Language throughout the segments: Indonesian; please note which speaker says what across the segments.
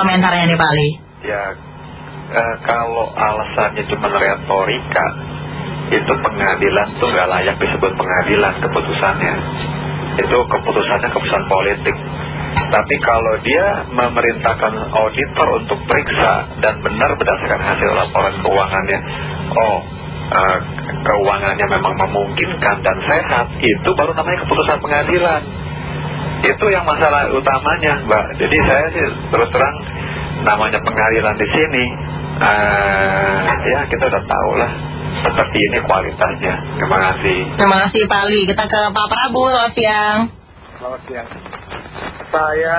Speaker 1: komentarnya nih Pak Ali.
Speaker 2: Ya, eh, kalau alasannya cuma retorika, itu pengadilan tuh nggak layak disebut pengadilan keputusannya. Itu keputusannya keputusan politik. Tapi kalau dia memerintahkan auditor untuk periksa dan benar berdasarkan hasil laporan keuangannya, oh uh, keuangannya memang memungkinkan dan sehat, itu baru namanya keputusan pengadilan. Itu yang masalah utamanya, Mbak. Jadi saya sih terus terang namanya pengadilan di sini, uh, ya kita udah tahu lah seperti ini kualitasnya. Terima kasih.
Speaker 1: Terima kasih Pak Ali. Kita ke Pak Prabu, selamat siang.
Speaker 3: Selamat siang. Saya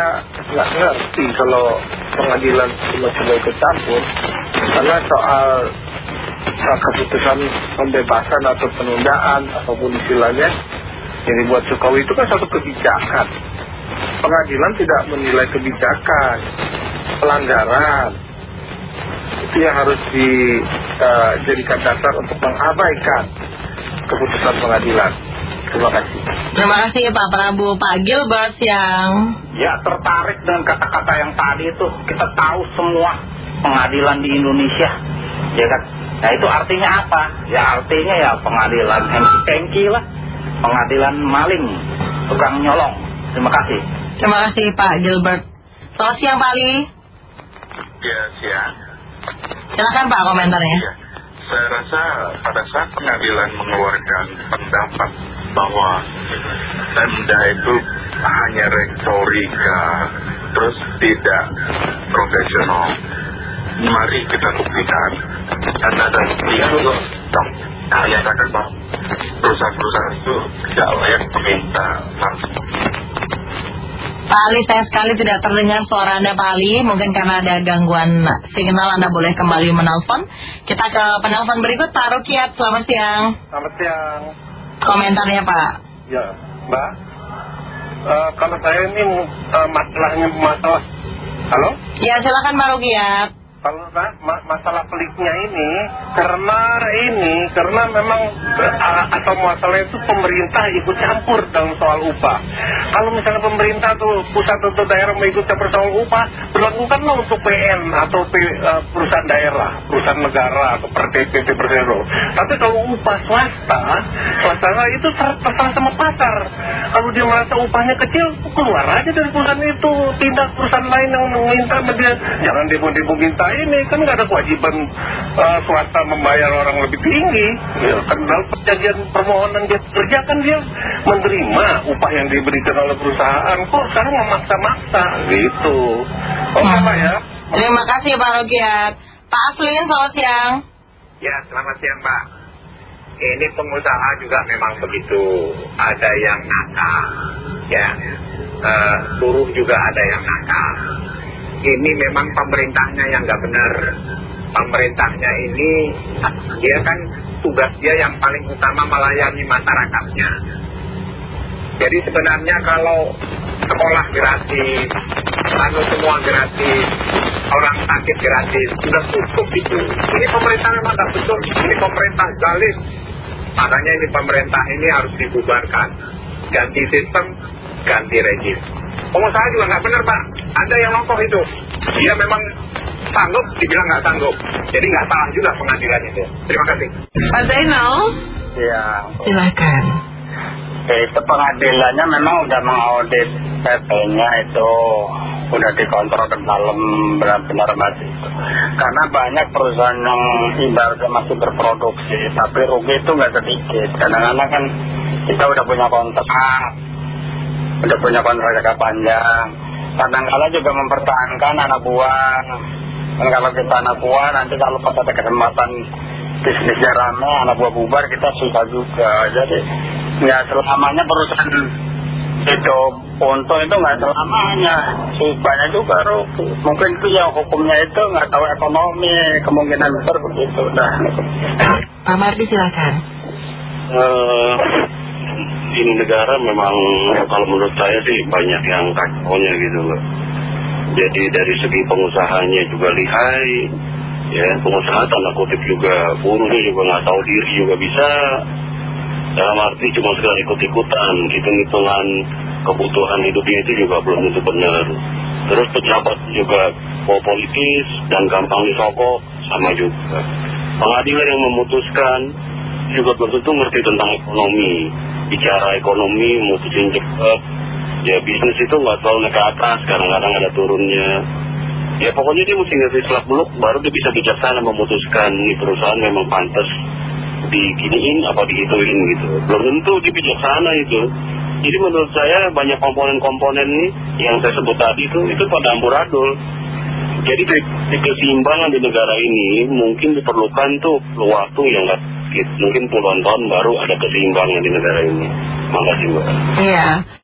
Speaker 3: nggak ngerti kalau pengadilan cuma coba ikut campur, karena soal soal keputusan pembebasan atau penundaan apa pun istilahnya yang dibuat Jokowi itu kan satu kebijakan. Pengadilan tidak menilai kebijakan, pelanggaran, itu yang harus dijadikan eh, dasar untuk mengabaikan keputusan pengadilan. Terima kasih.
Speaker 1: Terima kasih Pak Prabu. Pak Gilbert yang...
Speaker 4: Ya tertarik dengan kata-kata yang tadi itu. Kita tahu semua pengadilan di Indonesia. Ya kan? Nah itu artinya apa? Ya artinya ya pengadilan hengki-hengki lah. Pengadilan maling. Tukang nyolong. Terima kasih.
Speaker 1: Terima kasih Pak Gilbert. Selamat siang Pak Ali.
Speaker 5: Ya siang.
Speaker 1: Silakan Pak komentarnya. Ya,
Speaker 5: saya rasa pada saat pengadilan mengeluarkan pendapat bahwa Pemda itu hanya retorika, terus tidak profesional. Mari kita buktikan. Dan ada dia juga menyatakan bahwa perusahaan-perusahaan itu tidak layak meminta langsung.
Speaker 1: Pak Ali, saya sekali tidak terdengar suara Anda Pak Ali. Mungkin karena ada gangguan signal Anda boleh kembali menelpon. Kita ke penelpon berikut Pak Rukiat. Selamat siang.
Speaker 3: Selamat siang.
Speaker 1: Komentarnya Pak.
Speaker 3: Ya, Mbak. Uh, kalau saya ini uh, masalahnya masalah. Halo?
Speaker 1: Ya, silakan Pak Rukiat
Speaker 3: kalau ma masalah peliknya ini karena ini karena memang uh, atau masalah itu pemerintah ikut campur dalam soal upah. Kalau misalnya pemerintah tuh pusat atau daerah mau ikut campur soal upah berlakukanlah untuk PN atau uh, perusahaan daerah perusahaan negara atau PT Persero tapi kalau upah swasta swasta itu terserah sama pasar. Kalau dia merasa upahnya kecil keluar aja dari perusahaan itu. Pindah perusahaan lain yang meminta jangan demo-demo minta ini kan nggak ada kewajiban uh, swasta membayar orang lebih tinggi. Ya, kan dalam perjanjian permohonan dia kerja kan dia menerima upah yang diberikan oleh perusahaan. Kok sekarang memaksa-maksa? Gitu. Oke okay, Pak ya?
Speaker 1: Terima kasih Pak Rogiat. Pak Aslin selamat siang.
Speaker 6: Ya selamat siang Pak. Ini pengusaha juga memang begitu. Ada yang nakal ya. Uh, buruh juga ada yang nakal ini memang pemerintahnya yang nggak benar. Pemerintahnya ini dia kan tugas dia yang paling utama melayani masyarakatnya. Jadi sebenarnya kalau sekolah gratis, lalu semua gratis, orang sakit gratis, sudah cukup itu. Ini pemerintah memang nggak betul, ini pemerintah zalim. Makanya ini pemerintah ini harus dibubarkan. Ganti sistem, ganti rejim. Pengusaha juga nggak benar Pak. Ada yang ngomong itu. Dia memang sanggup, dibilang nggak sanggup. Jadi nggak salah juga pengadilan itu. Terima kasih.
Speaker 1: Pak Zainal.
Speaker 3: Ya.
Speaker 1: Silakan.
Speaker 4: Itu pengadilannya memang udah mengaudit PP-nya itu udah dikontrol ke dalam benar-benar masih karena banyak perusahaan yang ibaratnya masih berproduksi tapi rugi itu nggak sedikit kadang-kadang kan kita udah punya kontrak udah punya kontrak jangka panjang kadang-kala juga mempertahankan anak buah. Dan kalau kita anak buah nanti kalau pas ada kesempatan bisnisnya rame anak buah bubar kita susah juga. Jadi nggak selamanya perusahaan itu untung itu nggak selamanya. Banyak juga rugi mungkin itu ya hukumnya itu nggak tahu ekonomi kemungkinan besar begitu. Dah
Speaker 1: Pak Mardi silakan.
Speaker 5: Uh, di negara memang kalau menurut saya sih banyak yang kacaunya gitu loh. Jadi dari segi pengusahanya juga lihai, ya pengusaha tanda kutip juga buruhnya juga nggak tahu diri juga bisa. Dalam arti cuma sekedar ikut-ikutan, hitung-hitungan kebutuhan hidupnya itu juga belum tentu benar. Terus pejabat juga politis dan gampang disokok sama juga pengadilan yang memutuskan juga belum tentu ngerti tentang ekonomi bicara ekonomi mutusin cepat. Ya bisnis itu nggak selalu naik ke atas kadang-kadang ada turunnya. Ya pokoknya dia mesti ngerti selak beluk baru dia bisa bijaksana memutuskan ini perusahaan memang pantas diginiin apa digituin gitu. Belum tentu dia bijaksana itu. Jadi menurut saya banyak komponen-komponen ini yang saya sebut tadi itu itu pada amburadul. Jadi keseimbangan di negara ini mungkin diperlukan tuh waktu yang nggak. Mungkin puluhan tahun baru ada keseimbangan di negara ini. Makasih mbak.
Speaker 1: Iya